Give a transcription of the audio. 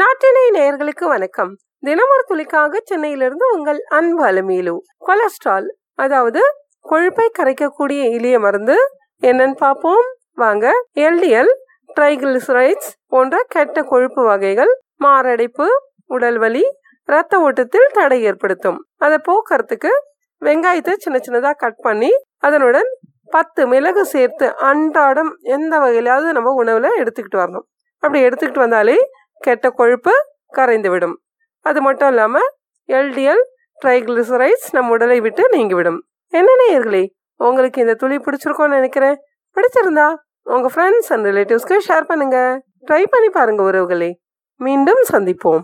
நாட்டினை நேயர்களுக்கு வணக்கம். தினமொரு துளிக்காக சென்னையிலிருந்து உங்கள் அன்பு அலமீலு. கொலஸ்ட்ரால் அதாவது கொழுப்பை கரைக்கக்கூடிய எளிய மருந்து. என்னன்னு பார்ப்போம். வாங்க. எல்டிஎல் ட்ரைகிளிசரைட்ஸ் போன்ற கெட்ட கொழுப்பு வகைகள் மாரடைப்பு உடல் வலி ரத்த ஓட்டத்தில் தடை ஏற்படுத்தும். அதை போக்குறதுக்கு வெங்காயத்தை சின்ன சின்னதாக கட் பண்ணி அதனுடன் பத்து மிளகு சேர்த்து அன்றாடம் எந்த வகையிலாவது நம்ம உணவில் எடுத்துக்கிட்டு வரணும். அப்படி எடுத்துக்கிட்டு வந்தாலே கெட்ட கொழுப்பு கரைந்துவிடும். அது மட்டும் இல்லாமல் எல்டிஎல் ட்ரைகிளிசரைட்ஸ் நம்ம உடலை விட்டு நீங்கிவிடும். என்ன நேயர்களே உங்களுக்கு இந்த துளி பிடிச்சிருக்கோன்னு நினைக்கிறேன். பிடிச்சிருந்தா உங்கள் ஃப்ரெண்ட்ஸ் அண்ட் ரிலேட்டிவ்ஸ்க்கு ஷேர் பண்ணுங்கள் ட்ரை பண்ணி பாருங்கள் உறவுகளே. மீண்டும் சந்திப்போம்.